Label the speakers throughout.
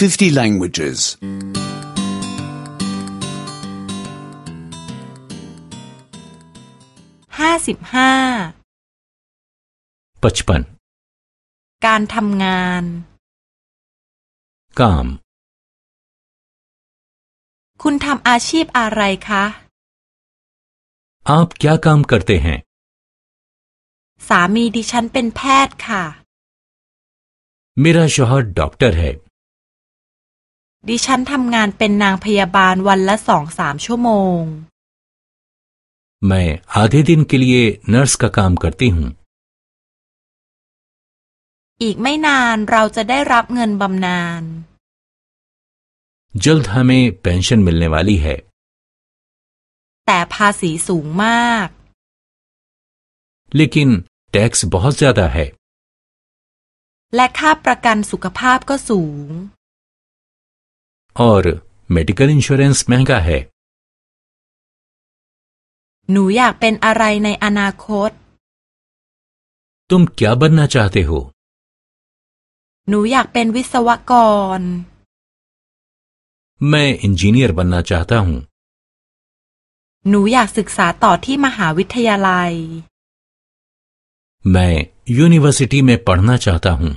Speaker 1: 50 languages.
Speaker 2: ห้าสิบห้า
Speaker 3: पचपन
Speaker 2: การทำงาน
Speaker 3: काम
Speaker 2: คุณทำอาชีพอะไรคะ
Speaker 3: आप क्या काम करते हैं
Speaker 2: สามีดิฉันเป็นแพทย์ค่ะ
Speaker 3: मेरा शोहर डॉक्टर है
Speaker 2: ดิฉันทำงานเป็นนางพยาบาลวันละสองสามชั่วโมง
Speaker 3: मैं आधे दिन के लिए नर्स का काम करती हूँ
Speaker 2: อีกไม่นานเราจะได้รับเงินบำนาญ
Speaker 3: जल्द हमें पेंशन मिलने वाली है
Speaker 2: แต่ภาษีสูงมาก
Speaker 3: लेकिन टैक्स बहुत ज्यादा है
Speaker 2: และค่าประกันสุขภาพก็สูง
Speaker 3: और मेडिकल इंश्योरेंस महंगा है
Speaker 2: หนูอยากเป็นอะไรในอนาคต
Speaker 3: तुम क्या बनना चाहते हो
Speaker 2: หนูอยากเป็นวิศวกร
Speaker 3: मैं इंजीनियर बनना चाहता हूँ
Speaker 2: หนูอยากศึกษาต่อที่มหาวิทยาลัย
Speaker 3: मैं यूनिवर्सिटी में पढ़ना चाहता हूँ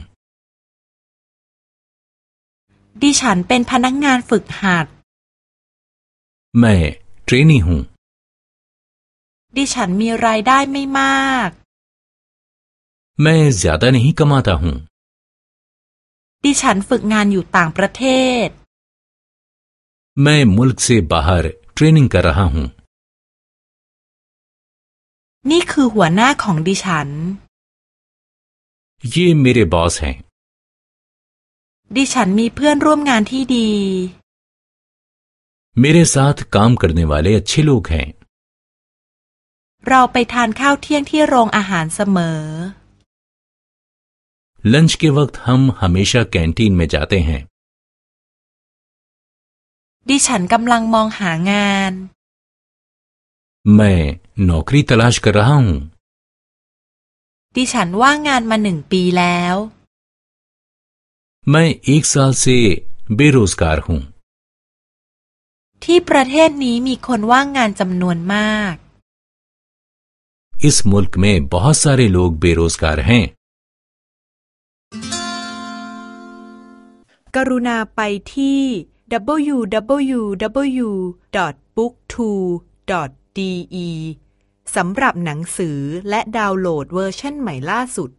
Speaker 2: ดิฉันเป็นพนักงานฝึกหัด
Speaker 3: मैं ट्रेनी हूँ
Speaker 2: ดิฉันมีรายได้ไม่มาก
Speaker 3: मैं ज्यादा नहीं कमाता हूँ
Speaker 2: ดิฉันฝึกงานอยู่ต่างประเทศ
Speaker 3: मैं मुल्क से बाहर ट्रेनिंग कर रहा हूँ
Speaker 2: นี่คือหัวหน้าของดิฉัน
Speaker 3: ये मेरे बॉस हैं
Speaker 2: ดิฉันมีเพื่อนร่วมงานที่ดี
Speaker 3: मेरे साथ काम करने वाले अच्छे लोग हैं
Speaker 2: เราไปทานข้าวเที่ยงที่โรงอาหารเสมอ
Speaker 3: लंच के वक्त हम हमेशा कैंटीन में जाते हैं
Speaker 2: ดิฉันกำลังมองหางาน
Speaker 3: मैं नौकरी तलाश कर रहा हूँ
Speaker 2: ดิฉันว่างงานมาหนึ่งปีแล้ว
Speaker 3: मैं एक साल से बेरोजगार हूँ
Speaker 2: ที่ประเทศนี้มีคนว่างงานจำนวนมาก
Speaker 3: इस मुल्क में बहुत सारे लोग बेरोजगार हैं
Speaker 2: กรุณาไปที่ www.booktwo.de สำหรับหนังสือและดาวน์โหลดเวอร์ชันใหม่ล่าสุด